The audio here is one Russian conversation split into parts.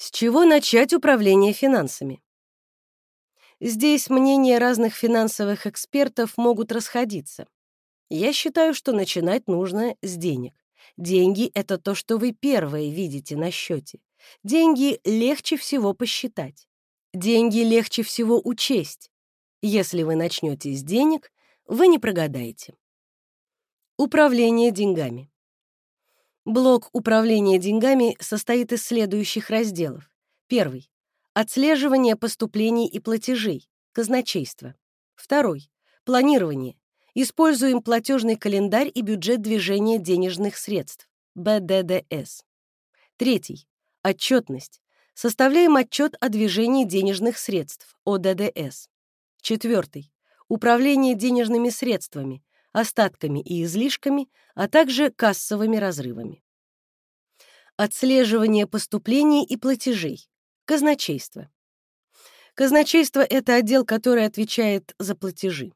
С чего начать управление финансами? Здесь мнения разных финансовых экспертов могут расходиться. Я считаю, что начинать нужно с денег. Деньги — это то, что вы первое видите на счете. Деньги легче всего посчитать. Деньги легче всего учесть. Если вы начнете с денег, вы не прогадаете. Управление деньгами. Блок управления деньгами состоит из следующих разделов. Первый — отслеживание поступлений и платежей, казначейство. Второй — планирование. Используем платежный календарь и бюджет движения денежных средств, БДДС. Третий — отчетность. Составляем отчет о движении денежных средств, ОДДС. Четвертый — управление денежными средствами, остатками и излишками, а также кассовыми разрывами. Отслеживание поступлений и платежей. Казначейство. Казначейство — это отдел, который отвечает за платежи.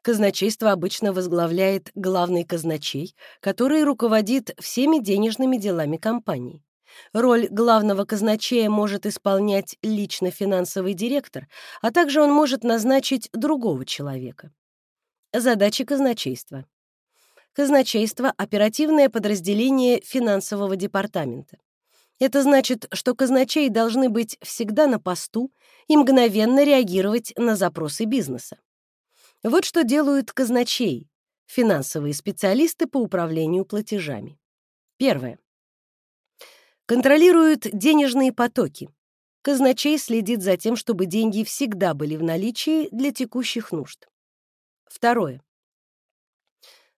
Казначейство обычно возглавляет главный казначей, который руководит всеми денежными делами компании. Роль главного казначея может исполнять лично финансовый директор, а также он может назначить другого человека. Задачи казначейства. Казначейство — оперативное подразделение финансового департамента. Это значит, что казначеи должны быть всегда на посту и мгновенно реагировать на запросы бизнеса. Вот что делают казначеи, финансовые специалисты по управлению платежами. Первое. Контролируют денежные потоки. Казначей следит за тем, чтобы деньги всегда были в наличии для текущих нужд. Второе.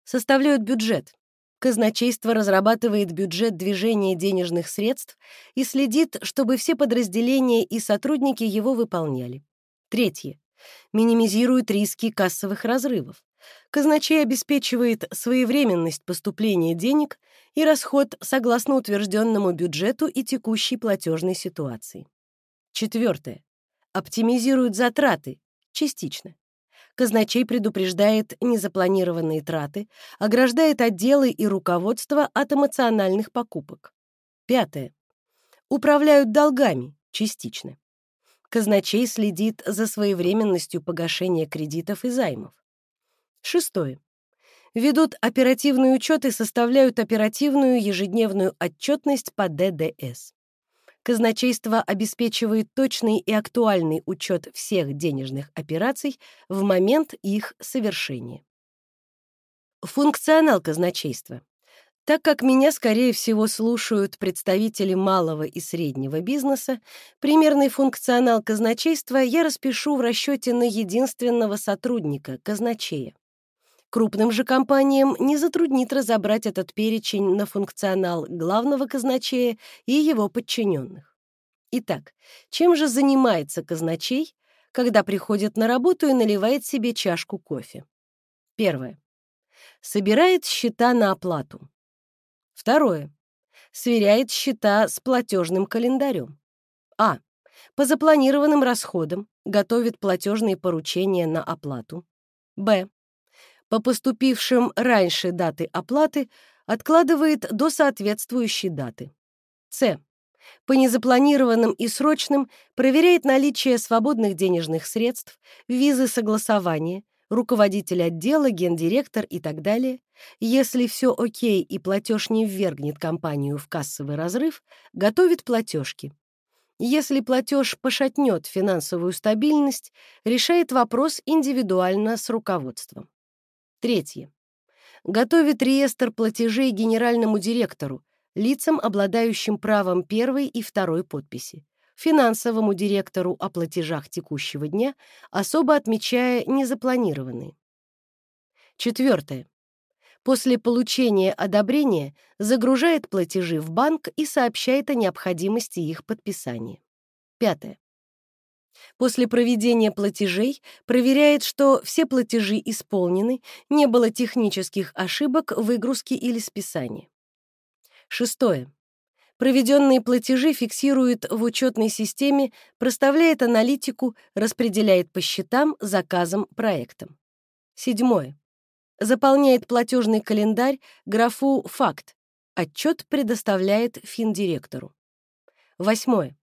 Составляют бюджет. Казначейство разрабатывает бюджет движения денежных средств и следит, чтобы все подразделения и сотрудники его выполняли. Третье. Минимизирует риски кассовых разрывов. Казначей обеспечивает своевременность поступления денег и расход согласно утвержденному бюджету и текущей платежной ситуации. Четвертое. Оптимизирует затраты, частично казначей предупреждает незапланированные траты, ограждает отделы и руководство от эмоциональных покупок. Пятое. Управляют долгами, частично. Казначей следит за своевременностью погашения кредитов и займов. Шестое. Ведут оперативный учет и составляют оперативную ежедневную отчетность по ДДС. Казначейство обеспечивает точный и актуальный учет всех денежных операций в момент их совершения. Функционал казначейства. Так как меня, скорее всего, слушают представители малого и среднего бизнеса, примерный функционал казначейства я распишу в расчете на единственного сотрудника, казначея. Крупным же компаниям не затруднит разобрать этот перечень на функционал главного казначея и его подчиненных. Итак, чем же занимается казначей, когда приходит на работу и наливает себе чашку кофе? Первое. Собирает счета на оплату. Второе. Сверяет счета с платежным календарем. А. По запланированным расходам готовит платежные поручения на оплату. Б по поступившим раньше даты оплаты откладывает до соответствующей даты. С. По незапланированным и срочным проверяет наличие свободных денежных средств, визы согласования, руководитель отдела, гендиректор и так далее. Если все окей и платеж не ввергнет компанию в кассовый разрыв, готовит платежки. Если платеж пошатнет финансовую стабильность, решает вопрос индивидуально с руководством. Третье. Готовит реестр платежей генеральному директору, лицам, обладающим правом первой и второй подписи, финансовому директору о платежах текущего дня, особо отмечая незапланированные. Четвертое. После получения одобрения загружает платежи в банк и сообщает о необходимости их подписания. Пятое. После проведения платежей проверяет, что все платежи исполнены, не было технических ошибок в выгрузке или списании. Шестое. Проведенные платежи фиксирует в учетной системе, проставляет аналитику, распределяет по счетам, заказам, проектам. Седьмое. Заполняет платежный календарь, графу «Факт». Отчет предоставляет финдиректору. Восьмое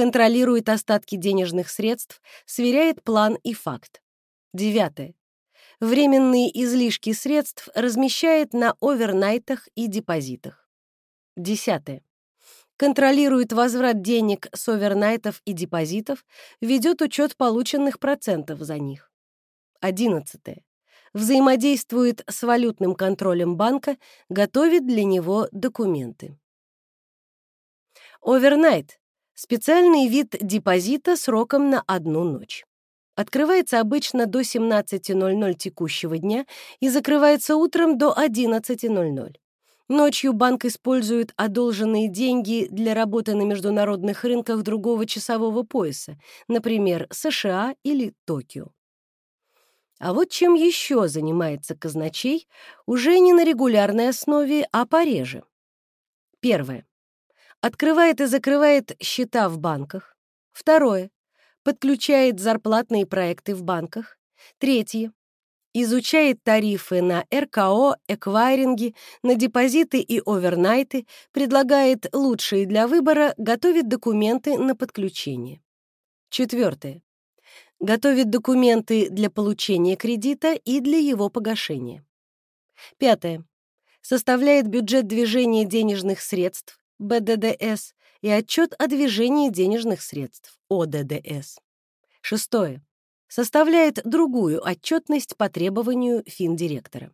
контролирует остатки денежных средств, сверяет план и факт. Девятое. Временные излишки средств размещает на овернайтах и депозитах. Десятое. Контролирует возврат денег с овернайтов и депозитов, ведет учет полученных процентов за них. Одиннадцатое. Взаимодействует с валютным контролем банка, готовит для него документы. Овернайт — специальный вид депозита сроком на одну ночь. Открывается обычно до 17.00 текущего дня и закрывается утром до 11.00. Ночью банк использует одолженные деньги для работы на международных рынках другого часового пояса, например, США или Токио. А вот чем еще занимается казначей, уже не на регулярной основе, а пореже. Первое открывает и закрывает счета в банках. Второе. Подключает зарплатные проекты в банках. Третье. Изучает тарифы на РКО, эквайринги, на депозиты и овернайты, предлагает лучшие для выбора, готовит документы на подключение. Четвертое. Готовит документы для получения кредита и для его погашения. Пятое. Составляет бюджет движения денежных средств, БДДС и отчет о движении денежных средств ОДДС. Шестое. Составляет другую отчетность по требованию финдиректора.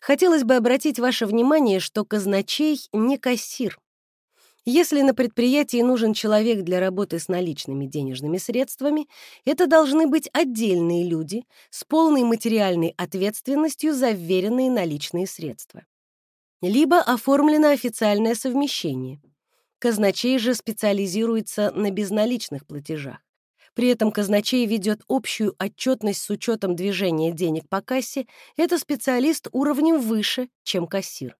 Хотелось бы обратить ваше внимание, что казначей не кассир. Если на предприятии нужен человек для работы с наличными денежными средствами, это должны быть отдельные люди с полной материальной ответственностью за вверенные наличные средства либо оформлено официальное совмещение. Казначей же специализируется на безналичных платежах. При этом казначей ведет общую отчетность с учетом движения денег по кассе. Это специалист уровнем выше, чем кассир.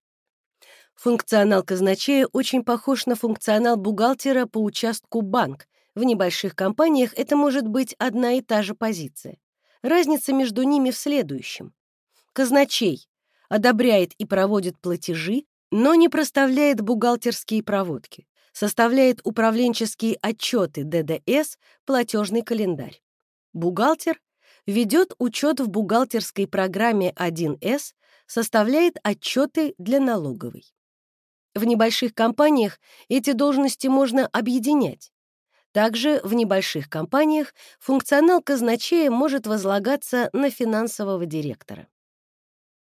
Функционал казначея очень похож на функционал бухгалтера по участку банк. В небольших компаниях это может быть одна и та же позиция. Разница между ними в следующем. Казначей одобряет и проводит платежи, но не проставляет бухгалтерские проводки, составляет управленческие отчеты ДДС, платежный календарь. Бухгалтер ведет учет в бухгалтерской программе 1С, составляет отчеты для налоговой. В небольших компаниях эти должности можно объединять. Также в небольших компаниях функционал казначея может возлагаться на финансового директора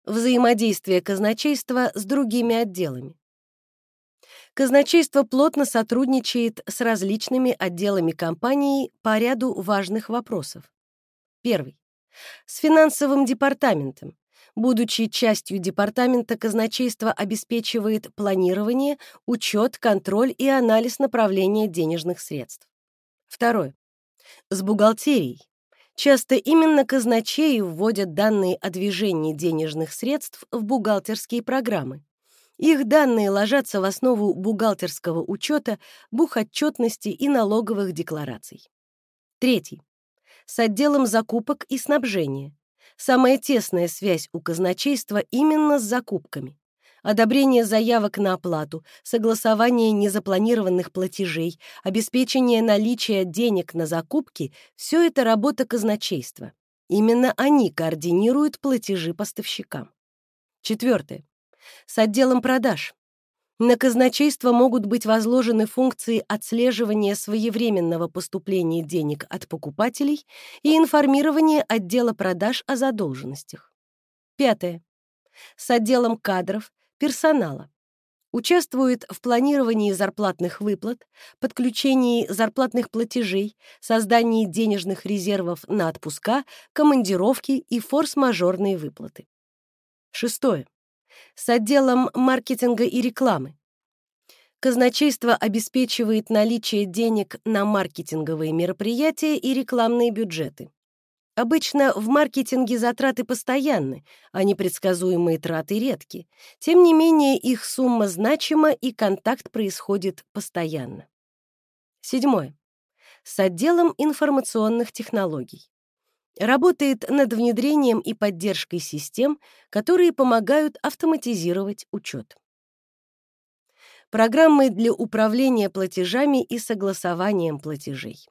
взаимодействие казначейства с другими отделами. Казначейство плотно сотрудничает с различными отделами компании по ряду важных вопросов. Первый. С финансовым департаментом. Будучи частью департамента, казначейство обеспечивает планирование, учет, контроль и анализ направления денежных средств. Второе. С бухгалтерией. Часто именно казначеи вводят данные о движении денежных средств в бухгалтерские программы. Их данные ложатся в основу бухгалтерского учета, бухотчетности и налоговых деклараций. Третий. С отделом закупок и снабжения. Самая тесная связь у казначейства именно с закупками одобрение заявок на оплату, согласование незапланированных платежей, обеспечение наличия денег на закупки — все это работа казначейства. Именно они координируют платежи поставщикам. Четвертое. С отделом продаж. На казначейство могут быть возложены функции отслеживания своевременного поступления денег от покупателей и информирования отдела продаж о задолженностях. Пятое. С отделом кадров, персонала. Участвует в планировании зарплатных выплат, подключении зарплатных платежей, создании денежных резервов на отпуска, командировки и форс-мажорные выплаты. Шестое. С отделом маркетинга и рекламы. Казначейство обеспечивает наличие денег на маркетинговые мероприятия и рекламные бюджеты. Обычно в маркетинге затраты постоянны, а непредсказуемые траты редки. Тем не менее, их сумма значима, и контакт происходит постоянно. Седьмое. С отделом информационных технологий. Работает над внедрением и поддержкой систем, которые помогают автоматизировать учет. программы для управления платежами и согласованием платежей.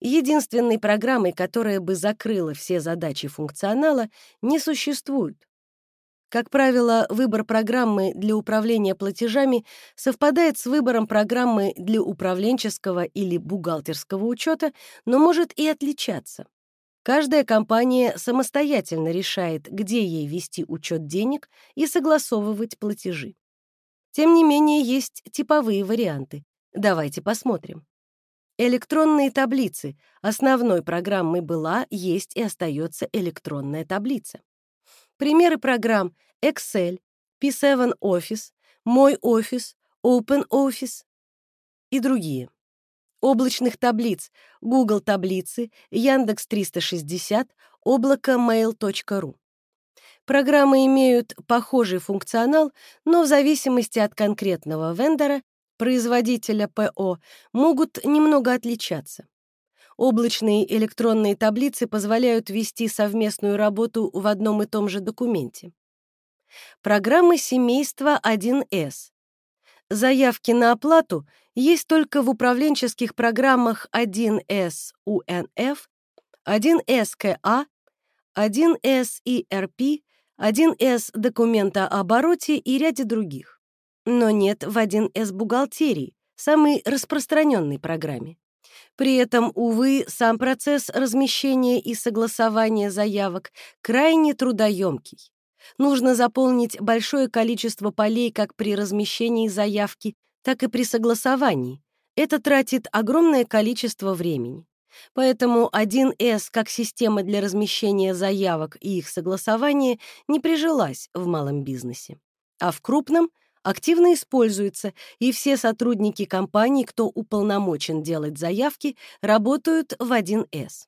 Единственной программой, которая бы закрыла все задачи функционала, не существует. Как правило, выбор программы для управления платежами совпадает с выбором программы для управленческого или бухгалтерского учета, но может и отличаться. Каждая компания самостоятельно решает, где ей вести учет денег и согласовывать платежи. Тем не менее, есть типовые варианты. Давайте посмотрим. Электронные таблицы. Основной программой была, есть и остается электронная таблица. Примеры программ Excel, P7 Office, Мой офис, OpenOffice и другие. Облачных таблиц, Google таблицы, Яндекс 360, облако mail.ru. Программы имеют похожий функционал, но в зависимости от конкретного вендора производителя ПО могут немного отличаться. Облачные электронные таблицы позволяют вести совместную работу в одном и том же документе. Программы семейства 1С. Заявки на оплату есть только в управленческих программах 1С УНФ, 1С КА, 1С ERP, 1С документообороте и ряде других но нет в 1С бухгалтерии, самой распространенной программе. При этом, увы, сам процесс размещения и согласования заявок крайне трудоемкий. Нужно заполнить большое количество полей как при размещении заявки, так и при согласовании. Это тратит огромное количество времени. Поэтому 1С как система для размещения заявок и их согласования не прижилась в малом бизнесе. А в крупном — активно используется, и все сотрудники компании, кто уполномочен делать заявки, работают в 1С.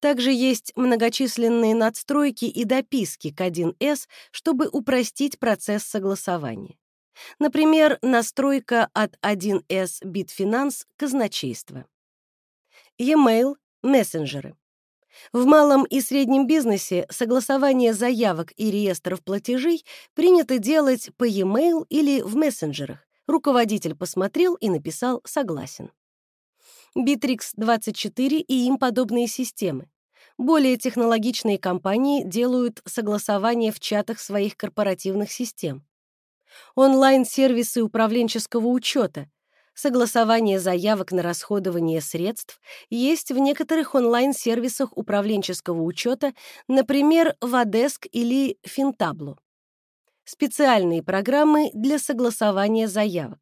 Также есть многочисленные надстройки и дописки к 1С, чтобы упростить процесс согласования. Например, настройка от 1С Bitfinance казначейства. E-mail, мессенджеры. В малом и среднем бизнесе согласование заявок и реестров платежей принято делать по e-mail или в мессенджерах. Руководитель посмотрел и написал «согласен». Bittrex24 и им подобные системы. Более технологичные компании делают согласование в чатах своих корпоративных систем. Онлайн-сервисы управленческого учета, согласование заявок на расходование средств есть в некоторых онлайн-сервисах управленческого учета, например, Вадеск или Финтабло. Специальные программы для согласования заявок.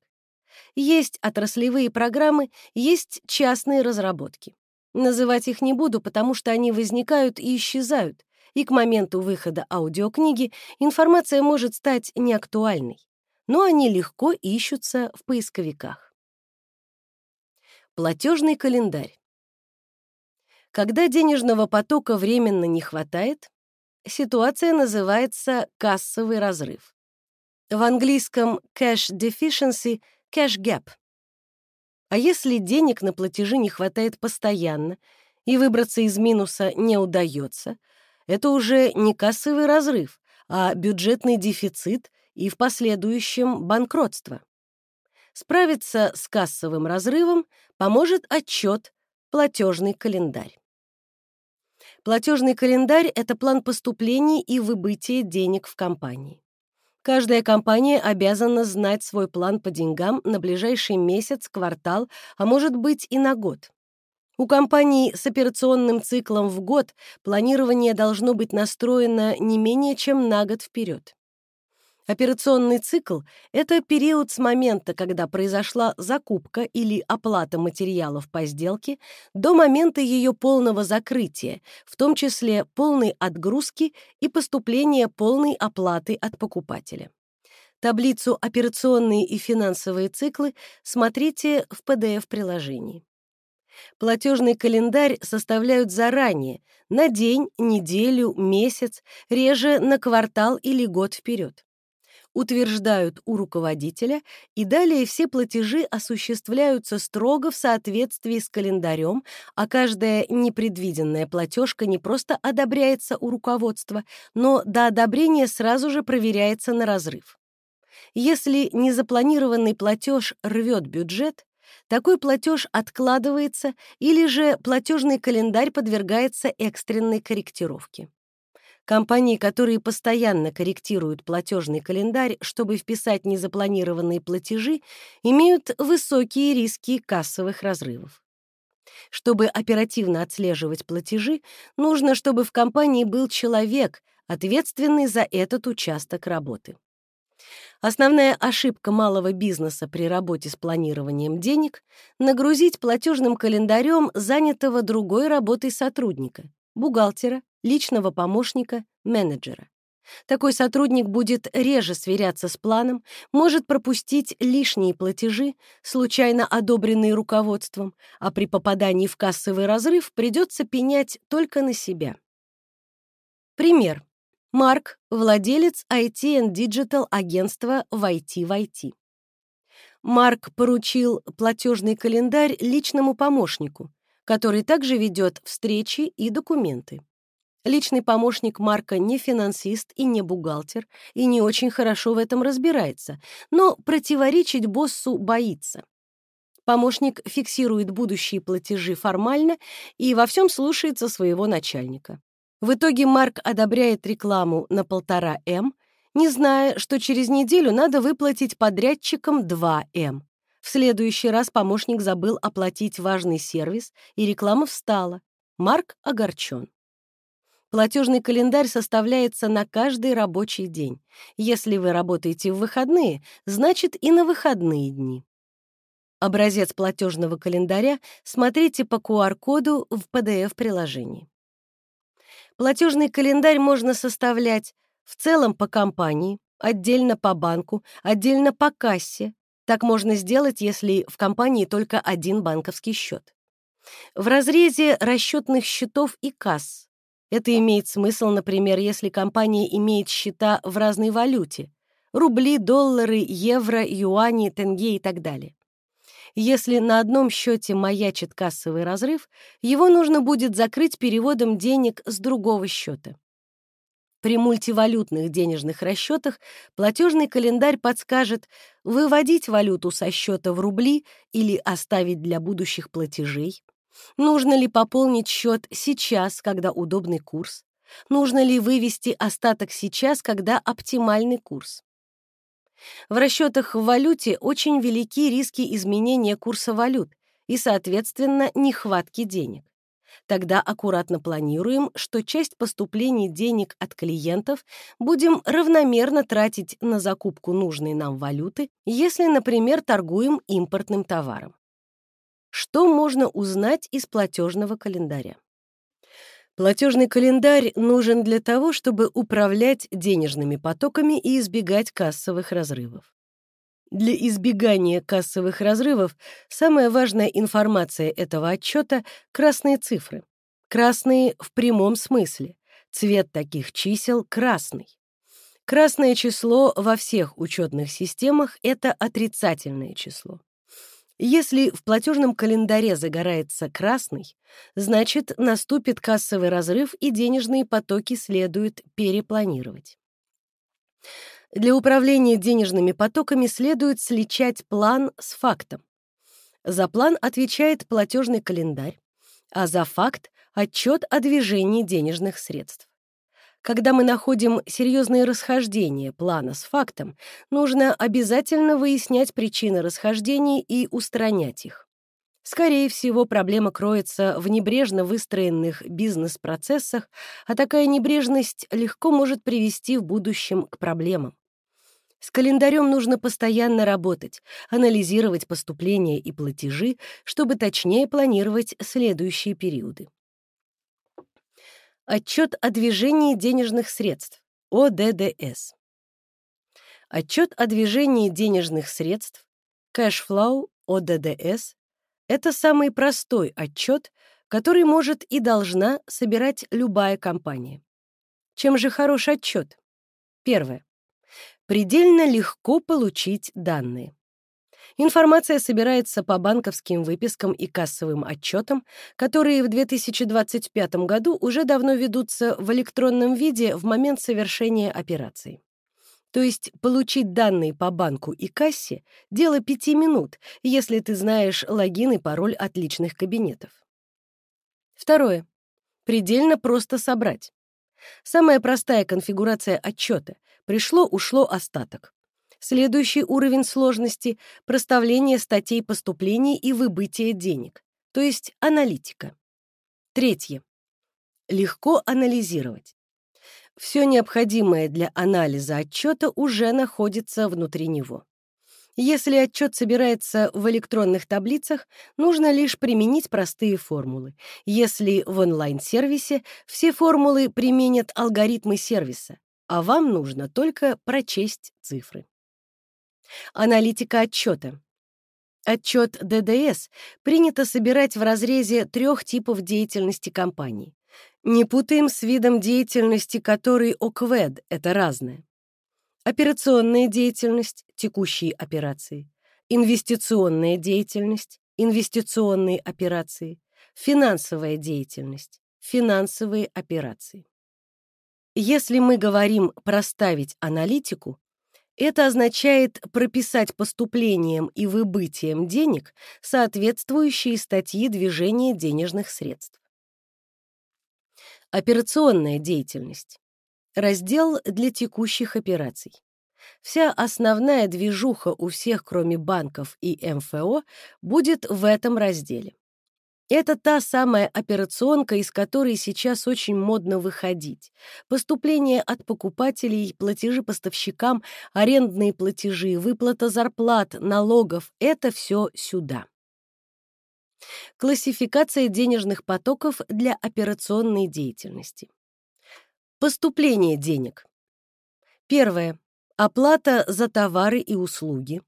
Есть отраслевые программы, есть частные разработки. Называть их не буду, потому что они возникают и исчезают, и к моменту выхода аудиокниги информация может стать неактуальной, но они легко ищутся в поисковиках. Платежный календарь. Когда денежного потока временно не хватает, ситуация называется кассовый разрыв. В английском cash deficiency — cash gap. А если денег на платежи не хватает постоянно и выбраться из минуса не удается, это уже не кассовый разрыв, а бюджетный дефицит и в последующем банкротство. Справиться с кассовым разрывом поможет отчет «Платежный календарь». Платежный календарь — это план поступлений и выбытия денег в компании. Каждая компания обязана знать свой план по деньгам на ближайший месяц, квартал, а может быть и на год. У компаний с операционным циклом в год планирование должно быть настроено не менее чем на год вперед. Операционный цикл — это период с момента, когда произошла закупка или оплата материалов по сделке, до момента ее полного закрытия, в том числе полной отгрузки и поступления полной оплаты от покупателя. Таблицу «Операционные и финансовые циклы» смотрите в PDF-приложении. Платежный календарь составляют заранее, на день, неделю, месяц, реже на квартал или год вперед утверждают у руководителя, и далее все платежи осуществляются строго в соответствии с календарем, а каждая непредвиденная платежка не просто одобряется у руководства, но до одобрения сразу же проверяется на разрыв. Если незапланированный платеж рвет бюджет, такой платеж откладывается или же платежный календарь подвергается экстренной корректировке. Компании, которые постоянно корректируют платежный календарь, чтобы вписать незапланированные платежи, имеют высокие риски кассовых разрывов. Чтобы оперативно отслеживать платежи, нужно, чтобы в компании был человек, ответственный за этот участок работы. Основная ошибка малого бизнеса при работе с планированием денег — нагрузить платежным календарем занятого другой работой сотрудника, бухгалтера, личного помощника, менеджера. Такой сотрудник будет реже сверяться с планом, может пропустить лишние платежи, случайно одобренные руководством, а при попадании в кассовый разрыв придется пенять только на себя. Пример. Марк — владелец IT and Digital агентства в IT в IT. Марк поручил платежный календарь личному помощнику, который также ведет встречи и документы. Личный помощник Марка не финансист и не бухгалтер, и не очень хорошо в этом разбирается, но противоречить боссу боится. Помощник фиксирует будущие платежи формально и во всем слушается своего начальника. В итоге Марк одобряет рекламу на полтора М, не зная, что через неделю надо выплатить подрядчикам 2 М. В следующий раз помощник забыл оплатить важный сервис, и реклама встала. Марк огорчен. Платежный календарь составляется на каждый рабочий день. Если вы работаете в выходные, значит и на выходные дни. Образец платежного календаря смотрите по QR-коду в PDF-приложении. Платежный календарь можно составлять в целом по компании, отдельно по банку, отдельно по кассе. Так можно сделать, если в компании только один банковский счет. В разрезе расчетных счетов и касс это имеет смысл, например, если компания имеет счета в разной валюте — рубли, доллары, евро, юани, тенге и так далее. Если на одном счете маячит кассовый разрыв, его нужно будет закрыть переводом денег с другого счета. При мультивалютных денежных расчетах платежный календарь подскажет выводить валюту со счета в рубли или оставить для будущих платежей, Нужно ли пополнить счет сейчас, когда удобный курс? Нужно ли вывести остаток сейчас, когда оптимальный курс? В расчетах в валюте очень велики риски изменения курса валют и, соответственно, нехватки денег. Тогда аккуратно планируем, что часть поступлений денег от клиентов будем равномерно тратить на закупку нужной нам валюты, если, например, торгуем импортным товаром. Что можно узнать из платежного календаря? Платежный календарь нужен для того, чтобы управлять денежными потоками и избегать кассовых разрывов. Для избегания кассовых разрывов самая важная информация этого отчета — красные цифры. Красные в прямом смысле. Цвет таких чисел — красный. Красное число во всех учетных системах — это отрицательное число. Если в платежном календаре загорается красный, значит, наступит кассовый разрыв и денежные потоки следует перепланировать. Для управления денежными потоками следует сличать план с фактом. За план отвечает платежный календарь, а за факт — отчет о движении денежных средств. Когда мы находим серьезные расхождения плана с фактом, нужно обязательно выяснять причины расхождений и устранять их. Скорее всего, проблема кроется в небрежно выстроенных бизнес-процессах, а такая небрежность легко может привести в будущем к проблемам. С календарем нужно постоянно работать, анализировать поступления и платежи, чтобы точнее планировать следующие периоды. Отчет о движении денежных средств, ОДДС. Отчет о движении денежных средств, Cashflow, ОДДС, это самый простой отчет, который может и должна собирать любая компания. Чем же хорош отчет? Первое. Предельно легко получить данные. Информация собирается по банковским выпискам и кассовым отчетам, которые в 2025 году уже давно ведутся в электронном виде в момент совершения операции. То есть получить данные по банку и кассе — дело пяти минут, если ты знаешь логин и пароль от личных кабинетов. Второе. Предельно просто собрать. Самая простая конфигурация отчета. Пришло-ушло остаток. Следующий уровень сложности — проставление статей поступлений и выбытия денег, то есть аналитика. Третье. Легко анализировать. Все необходимое для анализа отчета уже находится внутри него. Если отчет собирается в электронных таблицах, нужно лишь применить простые формулы. Если в онлайн-сервисе, все формулы применят алгоритмы сервиса, а вам нужно только прочесть цифры. Аналитика отчета. Отчет ДДС принято собирать в разрезе трех типов деятельности компании. Не путаем с видом деятельности, который ОКВЭД — это разное. Операционная деятельность — текущие операции. Инвестиционная деятельность — инвестиционные операции. Финансовая деятельность — финансовые операции. Если мы говорим «проставить аналитику», это означает прописать поступлением и выбытием денег соответствующие статьи движения денежных средств. Операционная деятельность. Раздел для текущих операций. Вся основная движуха у всех, кроме банков и МФО, будет в этом разделе. Это та самая операционка, из которой сейчас очень модно выходить. Поступления от покупателей, платежи поставщикам, арендные платежи, выплата зарплат, налогов — это все сюда. Классификация денежных потоков для операционной деятельности. Поступление денег. Первое. Оплата за товары и услуги.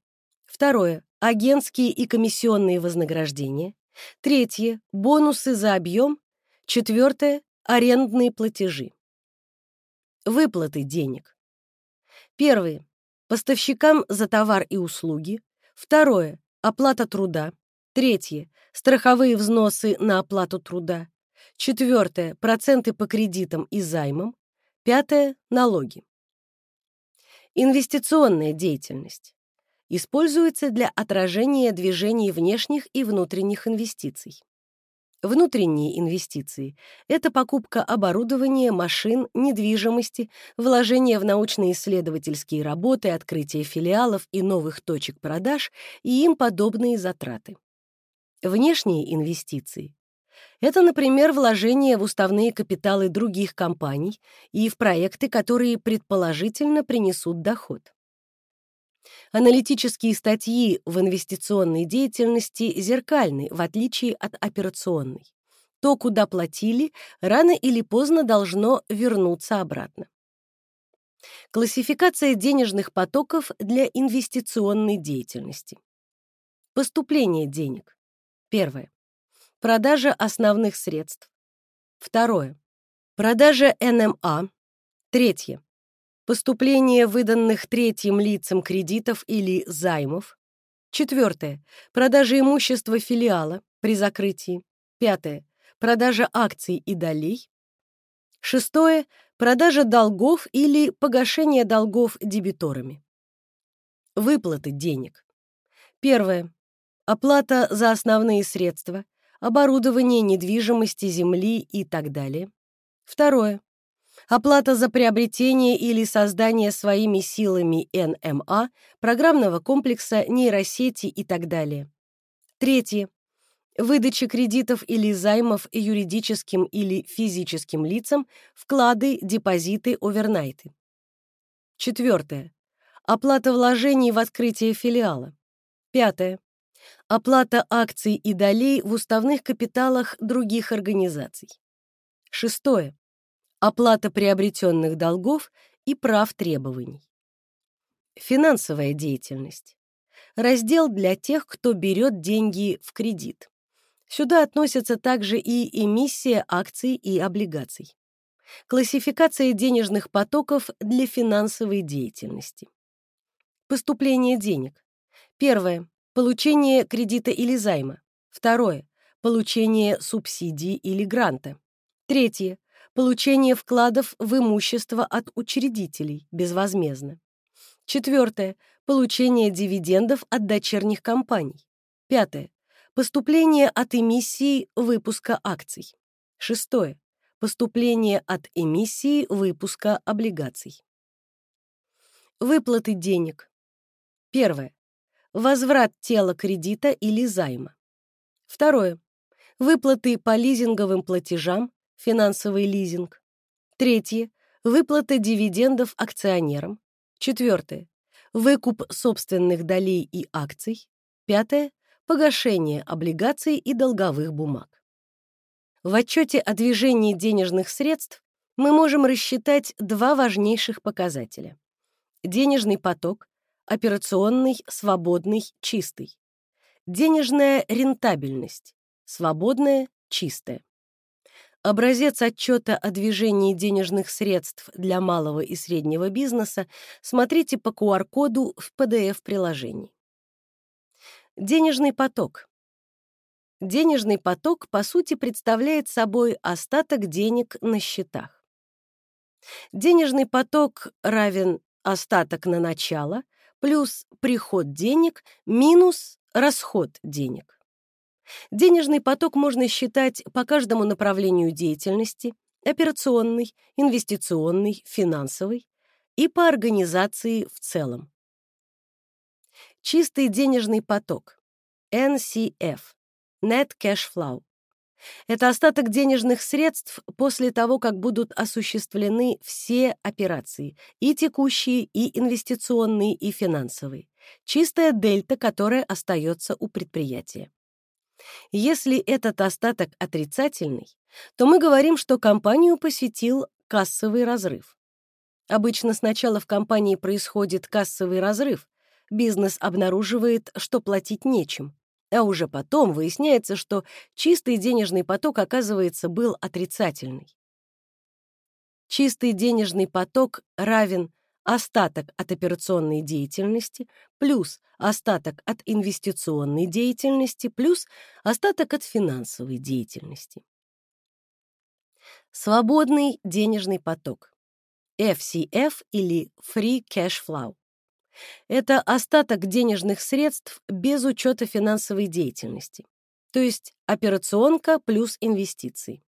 Второе. Агентские и комиссионные вознаграждения. Третье. Бонусы за объем. Четвертое. Арендные платежи. Выплаты денег. Первое. Поставщикам за товар и услуги. Второе. Оплата труда. Третье. Страховые взносы на оплату труда. Четвертое. Проценты по кредитам и займам. Пятое. Налоги. Инвестиционная деятельность. Используется для отражения движений внешних и внутренних инвестиций. Внутренние инвестиции — это покупка оборудования, машин, недвижимости, вложение в научно-исследовательские работы, открытие филиалов и новых точек продаж и им подобные затраты. Внешние инвестиции — это, например, вложение в уставные капиталы других компаний и в проекты, которые предположительно принесут доход. Аналитические статьи в инвестиционной деятельности зеркальны, в отличие от операционной. То, куда платили, рано или поздно должно вернуться обратно. Классификация денежных потоков для инвестиционной деятельности. Поступление денег. Первое. Продажа основных средств. Второе. Продажа НМА. Третье. Поступление выданных третьим лицам кредитов или займов. Четвертое. Продажа имущества филиала при закрытии. Пятое. Продажа акций и долей. Шестое. Продажа долгов или погашение долгов дебиторами. Выплаты денег. Первое. Оплата за основные средства, оборудование, недвижимости, земли и так далее. Второе. Оплата за приобретение или создание своими силами НМА, программного комплекса, нейросети и так далее. Третье. Выдача кредитов или займов юридическим или физическим лицам, вклады, депозиты, овернайты. Четвертое. Оплата вложений в открытие филиала. Пятое оплата акций и долей в уставных капиталах других организаций. Шестое. Оплата приобретенных долгов и прав требований. Финансовая деятельность. Раздел для тех, кто берет деньги в кредит. Сюда относятся также и эмиссия акций и облигаций. Классификация денежных потоков для финансовой деятельности. Поступление денег. Первое. Получение кредита или займа. Второе. Получение субсидии или гранта. Третье. Получение вкладов в имущество от учредителей безвозмездно. Четвертое. Получение дивидендов от дочерних компаний. Пятое. Поступление от эмиссии выпуска акций. Шестое. Поступление от эмиссии выпуска облигаций. Выплаты денег. Первое. Возврат тела кредита или займа. Второе. Выплаты по лизинговым платежам, финансовый лизинг. Третье. Выплата дивидендов акционерам. Четвертое. Выкуп собственных долей и акций. Пятое. Погашение облигаций и долговых бумаг. В отчете о движении денежных средств мы можем рассчитать два важнейших показателя. Денежный поток, операционный, свободный, чистый. Денежная рентабельность, свободная, чистая. Образец отчета о движении денежных средств для малого и среднего бизнеса смотрите по QR-коду в PDF-приложении. Денежный поток. Денежный поток, по сути, представляет собой остаток денег на счетах. Денежный поток равен остаток на начало плюс приход денег минус расход денег. Денежный поток можно считать по каждому направлению деятельности – операционный, инвестиционный, финансовый и по организации в целом. Чистый денежный поток – NCF – Net Cash Flow. Это остаток денежных средств после того, как будут осуществлены все операции, и текущие, и инвестиционные, и финансовые. Чистая дельта, которая остается у предприятия. Если этот остаток отрицательный, то мы говорим, что компанию посетил кассовый разрыв. Обычно сначала в компании происходит кассовый разрыв, бизнес обнаруживает, что платить нечем, а уже потом выясняется, что чистый денежный поток, оказывается, был отрицательный. Чистый денежный поток равен остаток от операционной деятельности плюс остаток от инвестиционной деятельности плюс остаток от финансовой деятельности. Свободный денежный поток. FCF или Free Cash Flow. Это остаток денежных средств без учета финансовой деятельности, то есть операционка плюс инвестиции.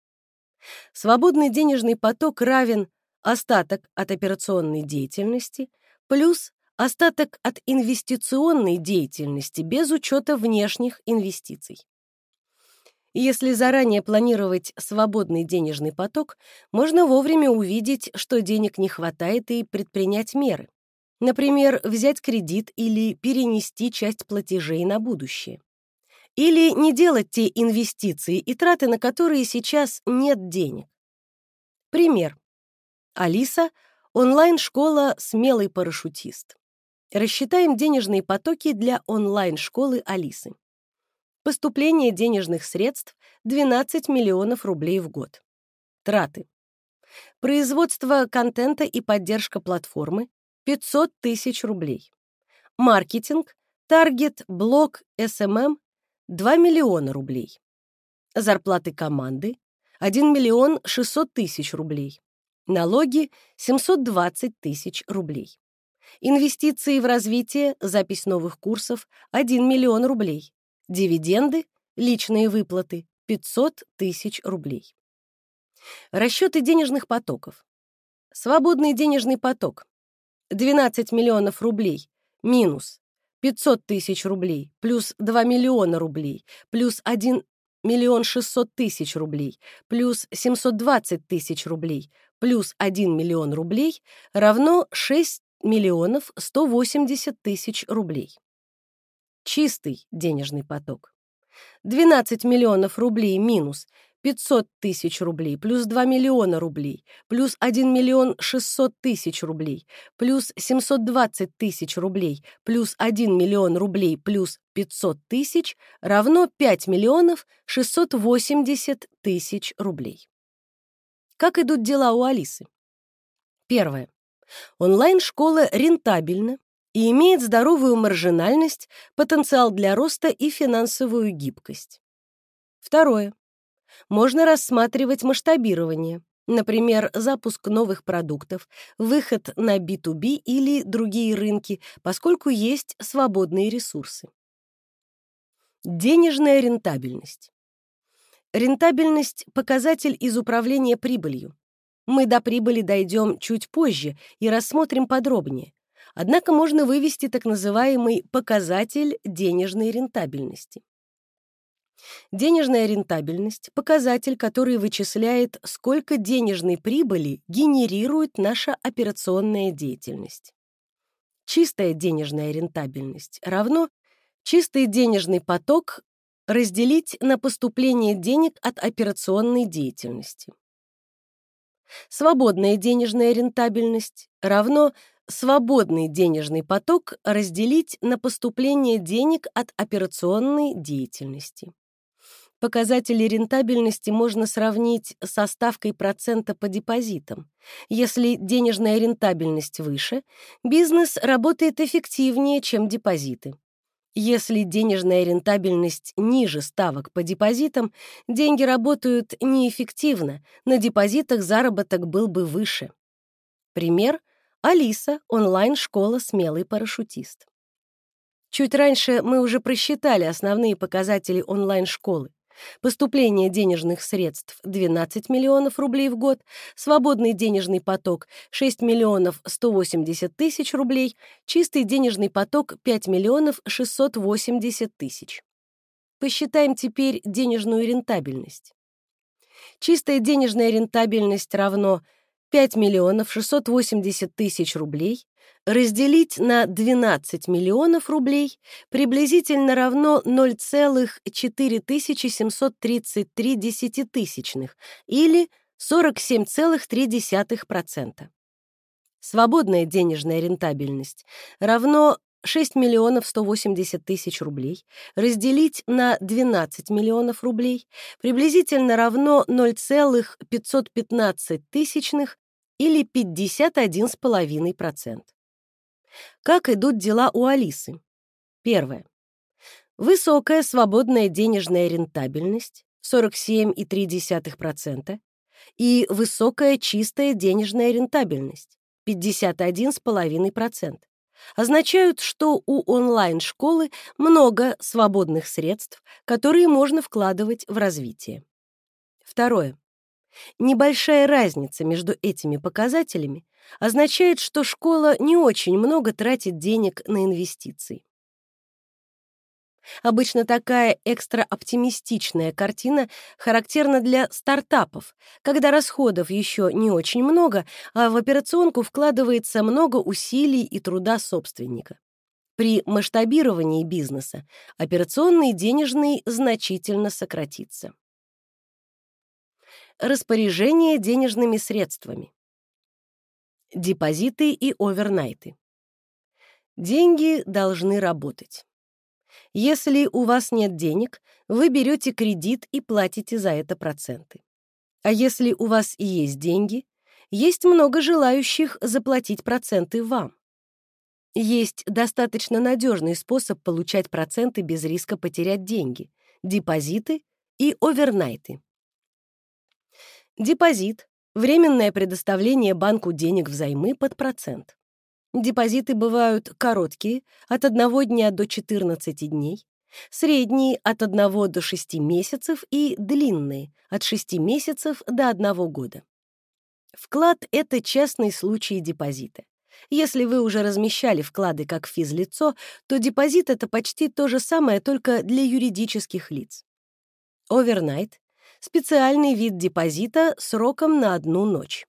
Свободный денежный поток равен остаток от операционной деятельности плюс остаток от инвестиционной деятельности без учета внешних инвестиций. Если заранее планировать свободный денежный поток, можно вовремя увидеть, что денег не хватает, и предпринять меры. Например, взять кредит или перенести часть платежей на будущее. Или не делать те инвестиции и траты, на которые сейчас нет денег. Пример. Алиса — онлайн-школа «Смелый парашютист». Рассчитаем денежные потоки для онлайн-школы Алисы. Поступление денежных средств — 12 миллионов рублей в год. Траты. Производство контента и поддержка платформы 500 тысяч рублей. Маркетинг, таргет, блог, SMM – 2 миллиона рублей. Зарплаты команды – 1 миллион 600 тысяч рублей. Налоги – 720 тысяч рублей. Инвестиции в развитие, запись новых курсов – 1 миллион рублей. Дивиденды, личные выплаты – 500 тысяч рублей. Расчеты денежных потоков. Свободный денежный поток 12 миллионов рублей минус 500 тысяч рублей плюс 2 миллиона рублей плюс 1 миллион 600 тысяч рублей плюс 720 тысяч рублей плюс 1 миллион рублей равно 6 миллионов 180 тысяч рублей. Чистый денежный поток. 12 миллионов рублей минус 500 тысяч рублей, плюс 2 миллиона рублей, плюс 1 миллион 600 тысяч рублей, плюс 720 тысяч рублей, плюс 1 миллион рублей, плюс 500 тысяч равно 5 миллионов 680 тысяч рублей. Как идут дела у Алисы? Первое. Онлайн-школа рентабельна и имеет здоровую маржинальность, потенциал для роста и финансовую гибкость. Второе можно рассматривать масштабирование. Например, запуск новых продуктов, выход на B2B или другие рынки, поскольку есть свободные ресурсы. Денежная рентабельность. Рентабельность – показатель из управления прибылью. Мы до прибыли дойдем чуть позже и рассмотрим подробнее. Однако можно вывести так называемый показатель денежной рентабельности. Денежная рентабельность – показатель, который вычисляет, сколько денежной прибыли генерирует наша операционная деятельность. Чистая денежная рентабельность равно чистый денежный поток разделить на поступление денег от операционной деятельности. Свободная денежная рентабельность равно свободный денежный поток разделить на поступление денег от операционной деятельности. Показатели рентабельности можно сравнить со ставкой процента по депозитам. Если денежная рентабельность выше, бизнес работает эффективнее, чем депозиты. Если денежная рентабельность ниже ставок по депозитам, деньги работают неэффективно, на депозитах заработок был бы выше. Пример – Алиса, онлайн-школа «Смелый парашютист». Чуть раньше мы уже просчитали основные показатели онлайн-школы. Поступление денежных средств – 12 миллионов рублей в год, свободный денежный поток – 6 миллионов 180 тысяч рублей, чистый денежный поток – 5 миллионов 680 тысяч. Посчитаем теперь денежную рентабельность. Чистая денежная рентабельность равно 5 миллионов 680 тысяч рублей разделить на 12 миллионов рублей приблизительно равно 0,4733 десятитысячных или 47,3%. Свободная денежная рентабельность равно 6 миллионов 180 тысяч рублей разделить на 12 миллионов рублей приблизительно равно 0,515 тысячных или 51,5%. Как идут дела у Алисы? Первое. Высокая свободная денежная рентабельность 47,3% и высокая чистая денежная рентабельность 51,5% означают, что у онлайн-школы много свободных средств, которые можно вкладывать в развитие. Второе. Небольшая разница между этими показателями означает, что школа не очень много тратит денег на инвестиции. Обычно такая экстраоптимистичная картина характерна для стартапов, когда расходов еще не очень много, а в операционку вкладывается много усилий и труда собственника. При масштабировании бизнеса операционный денежный значительно сократится. Распоряжение денежными средствами. Депозиты и овернайты. Деньги должны работать. Если у вас нет денег, вы берете кредит и платите за это проценты. А если у вас есть деньги, есть много желающих заплатить проценты вам. Есть достаточно надежный способ получать проценты без риска потерять деньги – депозиты и овернайты. Депозит — временное предоставление банку денег взаймы под процент. Депозиты бывают короткие, от 1 дня до 14 дней, средние — от 1 до 6 месяцев и длинные — от 6 месяцев до 1 года. Вклад — это частный случай депозита. Если вы уже размещали вклады как физлицо, то депозит — это почти то же самое, только для юридических лиц. Овернайт специальный вид депозита сроком на одну ночь.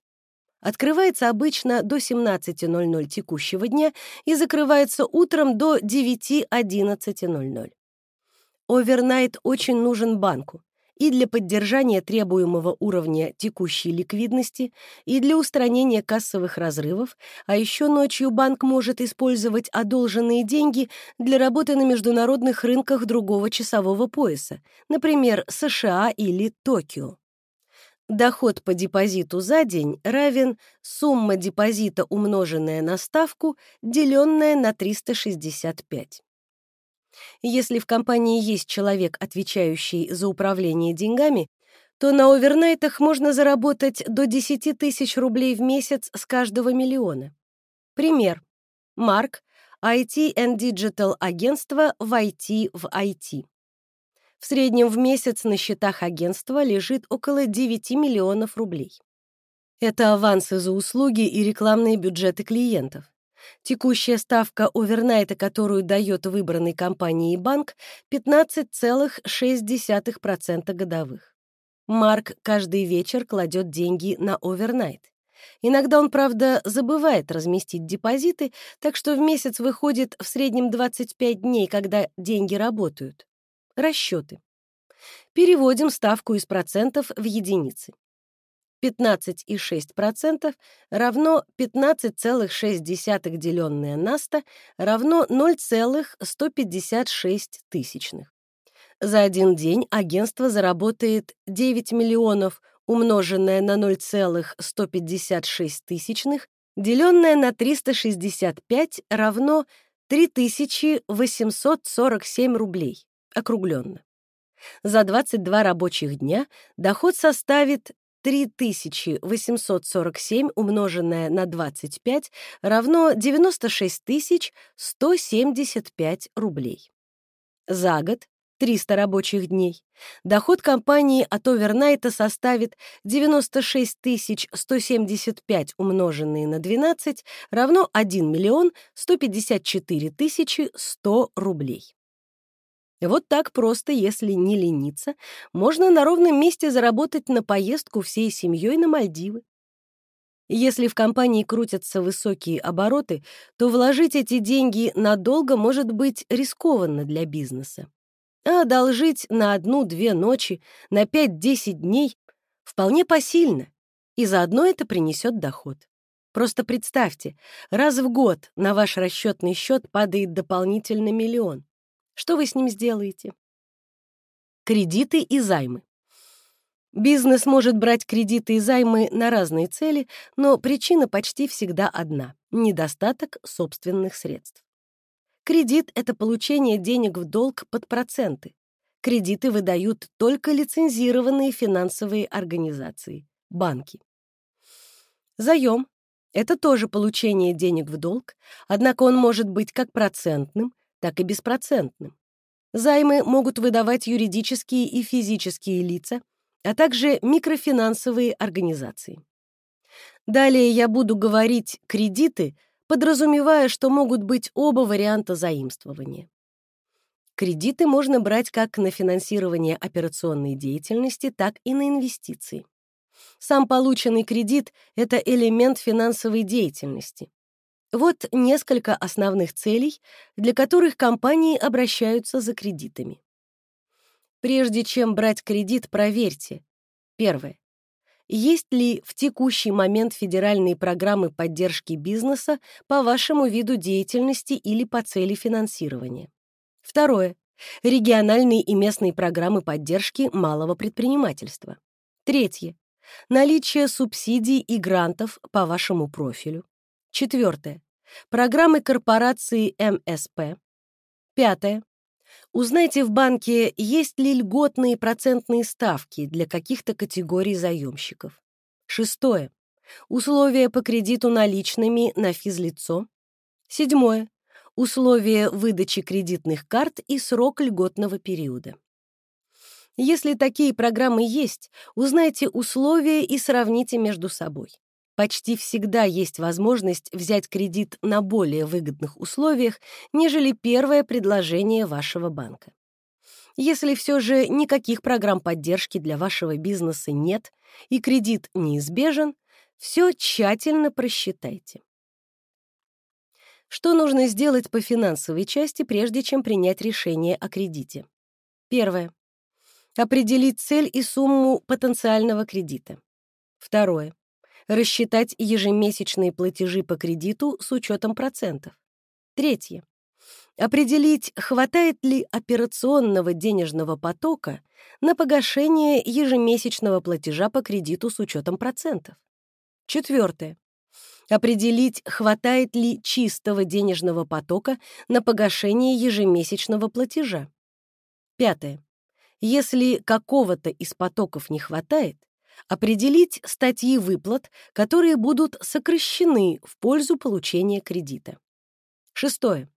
Открывается обычно до 17.00 текущего дня и закрывается утром до 9.11.00. Овернайт очень нужен банку и для поддержания требуемого уровня текущей ликвидности, и для устранения кассовых разрывов, а еще ночью банк может использовать одолженные деньги для работы на международных рынках другого часового пояса, например, США или Токио. Доход по депозиту за день равен сумма депозита, умноженная на ставку, деленная на 365. Если в компании есть человек, отвечающий за управление деньгами, то на овернайтах можно заработать до 10 тысяч рублей в месяц с каждого миллиона. Пример. Марк, IT and Digital агентство в IT в IT. В среднем в месяц на счетах агентства лежит около 9 миллионов рублей. Это авансы за услуги и рекламные бюджеты клиентов. Текущая ставка овернайта, которую дает выбранной компании банк, 15,6% годовых. Марк каждый вечер кладет деньги на овернайт. Иногда он, правда, забывает разместить депозиты, так что в месяц выходит в среднем 25 дней, когда деньги работают. Расчеты. Переводим ставку из процентов в единицы. 15,6% равно 15,6 деленное на 100 равно 0,156 тысячных. За один день агентство заработает 9 миллионов, умноженное на 0,156 тысячных, деленное на 365 равно 3847 рублей, округленно. За 22 рабочих дня доход составит 3847 умноженное на 25 равно 96 175 рублей. За год 300 рабочих дней. Доход компании от овернайта составит 96 175 умноженные на 12 равно 1 миллион 154 тысячи 100 рублей. Вот так просто, если не лениться, можно на ровном месте заработать на поездку всей семьей на Мальдивы. Если в компании крутятся высокие обороты, то вложить эти деньги надолго может быть рискованно для бизнеса. А одолжить на одну-две ночи, на 5-10 дней вполне посильно, и заодно это принесет доход. Просто представьте, раз в год на ваш расчетный счет падает дополнительно миллион. Что вы с ним сделаете? Кредиты и займы. Бизнес может брать кредиты и займы на разные цели, но причина почти всегда одна — недостаток собственных средств. Кредит — это получение денег в долг под проценты. Кредиты выдают только лицензированные финансовые организации — банки. Заем — это тоже получение денег в долг, однако он может быть как процентным, так и беспроцентным. Займы могут выдавать юридические и физические лица, а также микрофинансовые организации. Далее я буду говорить «кредиты», подразумевая, что могут быть оба варианта заимствования. Кредиты можно брать как на финансирование операционной деятельности, так и на инвестиции. Сам полученный кредит — это элемент финансовой деятельности. Вот несколько основных целей, для которых компании обращаются за кредитами. Прежде чем брать кредит, проверьте. Первое. Есть ли в текущий момент федеральные программы поддержки бизнеса по вашему виду деятельности или по цели финансирования? Второе. Региональные и местные программы поддержки малого предпринимательства. Третье. Наличие субсидий и грантов по вашему профилю. Четвертое. Программы корпорации МСП. Пятое. Узнайте в банке, есть ли льготные процентные ставки для каких-то категорий заемщиков. Шестое. Условия по кредиту наличными на физлицо. Седьмое. Условия выдачи кредитных карт и срок льготного периода. Если такие программы есть, узнайте условия и сравните между собой почти всегда есть возможность взять кредит на более выгодных условиях, нежели первое предложение вашего банка. Если все же никаких программ поддержки для вашего бизнеса нет и кредит неизбежен, все тщательно просчитайте. Что нужно сделать по финансовой части, прежде чем принять решение о кредите? Первое. Определить цель и сумму потенциального кредита. Второе рассчитать ежемесячные платежи по кредиту с учетом процентов. Третье. Определить, хватает ли операционного денежного потока на погашение ежемесячного платежа по кредиту с учетом процентов. Четвертое. Определить, хватает ли чистого денежного потока на погашение ежемесячного платежа. Пятое. Если какого-то из потоков не хватает, определить статьи выплат, которые будут сокращены в пользу получения кредита. Шестое.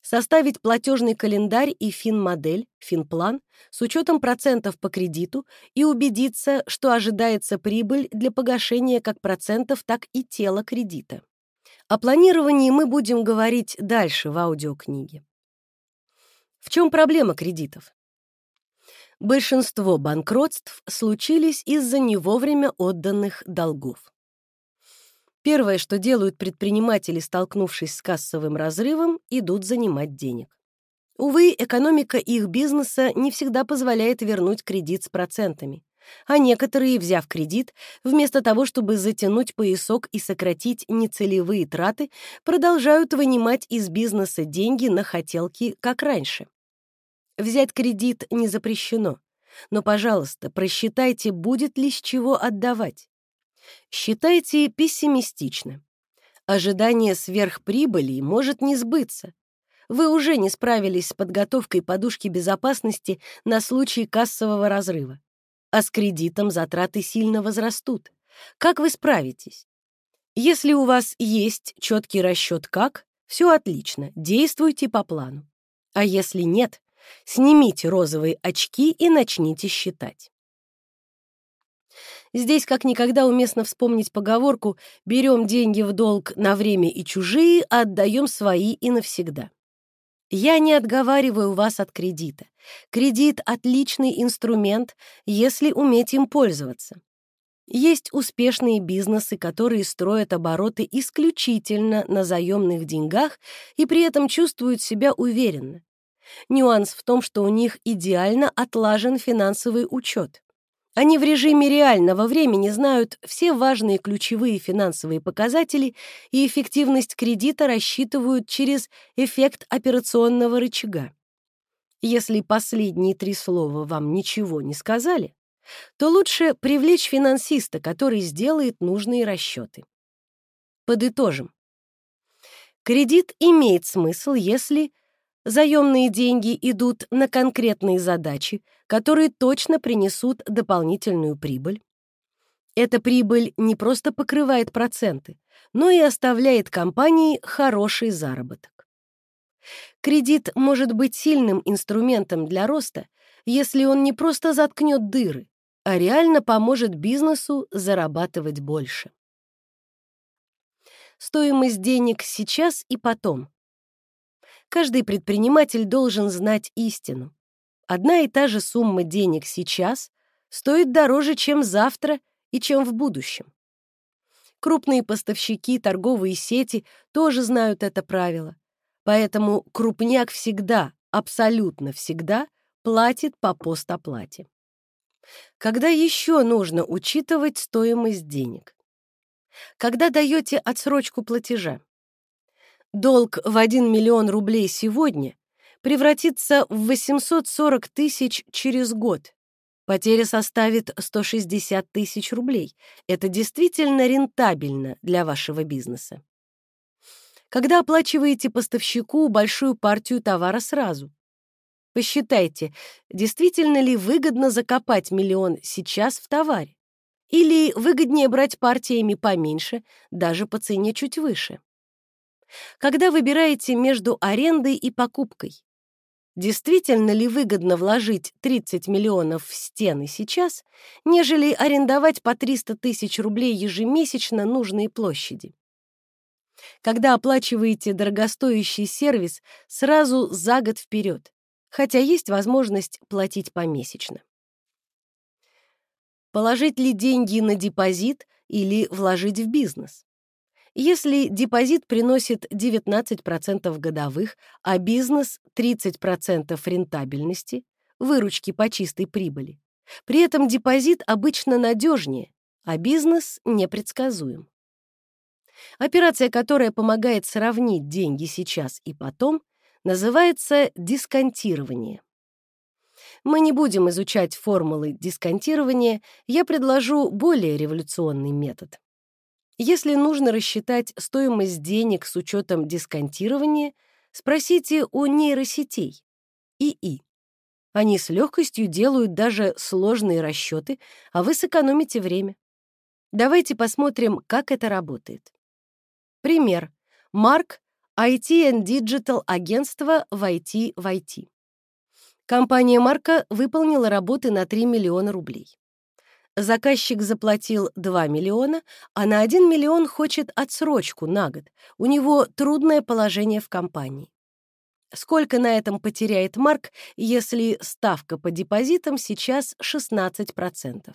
Составить платежный календарь и финмодель, финплан с учетом процентов по кредиту и убедиться, что ожидается прибыль для погашения как процентов, так и тела кредита. О планировании мы будем говорить дальше в аудиокниге. В чем проблема кредитов? Большинство банкротств случились из-за не вовремя отданных долгов. Первое, что делают предприниматели, столкнувшись с кассовым разрывом, идут занимать денег. Увы, экономика их бизнеса не всегда позволяет вернуть кредит с процентами. А некоторые, взяв кредит, вместо того, чтобы затянуть поясок и сократить нецелевые траты, продолжают вынимать из бизнеса деньги на хотелки, как раньше. Взять кредит не запрещено, но, пожалуйста, просчитайте, будет ли с чего отдавать. Считайте пессимистично. Ожидание сверхприбыли может не сбыться. Вы уже не справились с подготовкой подушки безопасности на случай кассового разрыва. А с кредитом затраты сильно возрастут. Как вы справитесь? Если у вас есть четкий расчет «как», все отлично, действуйте по плану. А если нет, Снимите розовые очки и начните считать. Здесь как никогда уместно вспомнить поговорку «берем деньги в долг на время и чужие, а отдаем свои и навсегда». Я не отговариваю вас от кредита. Кредит — отличный инструмент, если уметь им пользоваться. Есть успешные бизнесы, которые строят обороты исключительно на заемных деньгах и при этом чувствуют себя уверенно. Нюанс в том, что у них идеально отлажен финансовый учет. Они в режиме реального времени знают все важные ключевые финансовые показатели и эффективность кредита рассчитывают через эффект операционного рычага. Если последние три слова вам ничего не сказали, то лучше привлечь финансиста, который сделает нужные расчеты. Подытожим. Кредит имеет смысл, если Заемные деньги идут на конкретные задачи, которые точно принесут дополнительную прибыль. Эта прибыль не просто покрывает проценты, но и оставляет компании хороший заработок. Кредит может быть сильным инструментом для роста, если он не просто заткнет дыры, а реально поможет бизнесу зарабатывать больше. Стоимость денег сейчас и потом Каждый предприниматель должен знать истину. Одна и та же сумма денег сейчас стоит дороже, чем завтра и чем в будущем. Крупные поставщики, торговые сети тоже знают это правило. Поэтому крупняк всегда, абсолютно всегда платит по постоплате. Когда еще нужно учитывать стоимость денег? Когда даете отсрочку платежа? Долг в 1 миллион рублей сегодня превратится в 840 тысяч через год. Потеря составит 160 тысяч рублей. Это действительно рентабельно для вашего бизнеса. Когда оплачиваете поставщику большую партию товара сразу? Посчитайте, действительно ли выгодно закопать миллион сейчас в товаре? Или выгоднее брать партиями поменьше, даже по цене чуть выше? Когда выбираете между арендой и покупкой. Действительно ли выгодно вложить 30 миллионов в стены сейчас, нежели арендовать по 300 тысяч рублей ежемесячно нужные площади? Когда оплачиваете дорогостоящий сервис сразу за год вперед, хотя есть возможность платить помесячно. Положить ли деньги на депозит или вложить в бизнес? Если депозит приносит 19% годовых, а бизнес 30% рентабельности, выручки по чистой прибыли, при этом депозит обычно надежнее, а бизнес непредсказуем. Операция, которая помогает сравнить деньги сейчас и потом, называется дисконтирование. Мы не будем изучать формулы дисконтирования, я предложу более революционный метод. Если нужно рассчитать стоимость денег с учетом дисконтирования, спросите у нейросетей ИИ. Они с легкостью делают даже сложные расчеты, а вы сэкономите время. Давайте посмотрим, как это работает. Пример. Марк IT and Digital агентство в IT в IT. Компания Марка выполнила работы на 3 миллиона рублей. Заказчик заплатил 2 миллиона, а на 1 миллион хочет отсрочку на год. У него трудное положение в компании. Сколько на этом потеряет Марк, если ставка по депозитам сейчас 16%?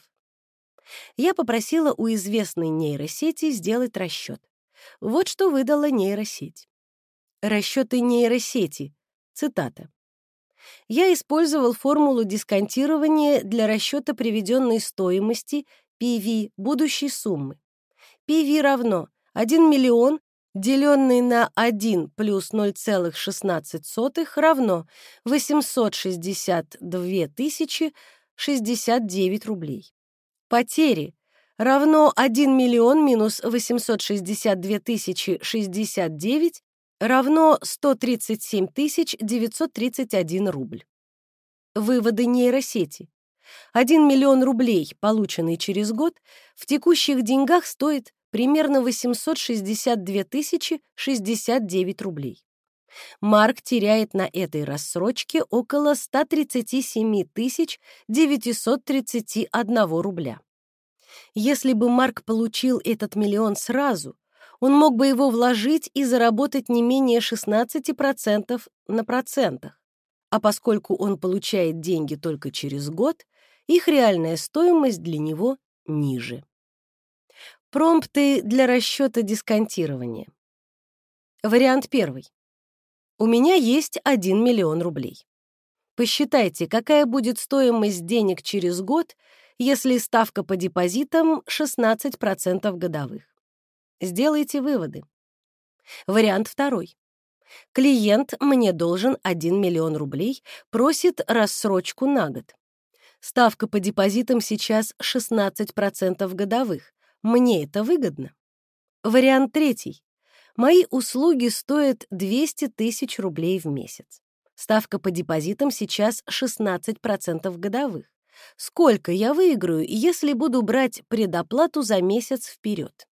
Я попросила у известной нейросети сделать расчет. Вот что выдала нейросеть. Расчеты нейросети. Цитата я использовал формулу дисконтирования для расчета приведенной стоимости PV будущей суммы. PV равно 1 миллион, деленный на 1 плюс 0,16 равно 862 тысячи 69 рублей. Потери равно 1 миллион минус 862 тысячи 69 равно 137 931 рубль. Выводы нейросети. 1 миллион рублей, полученный через год, в текущих деньгах стоит примерно 862 069 рублей. Марк теряет на этой рассрочке около 137 931 рубля. Если бы Марк получил этот миллион сразу, он мог бы его вложить и заработать не менее 16% на процентах. А поскольку он получает деньги только через год, их реальная стоимость для него ниже. Промпты для расчета дисконтирования. Вариант первый. У меня есть 1 миллион рублей. Посчитайте, какая будет стоимость денег через год, если ставка по депозитам 16% годовых. Сделайте выводы. Вариант второй. Клиент мне должен 1 миллион рублей, просит рассрочку на год. Ставка по депозитам сейчас 16% годовых. Мне это выгодно. Вариант третий. Мои услуги стоят 200 тысяч рублей в месяц. Ставка по депозитам сейчас 16% годовых. Сколько я выиграю, если буду брать предоплату за месяц вперед?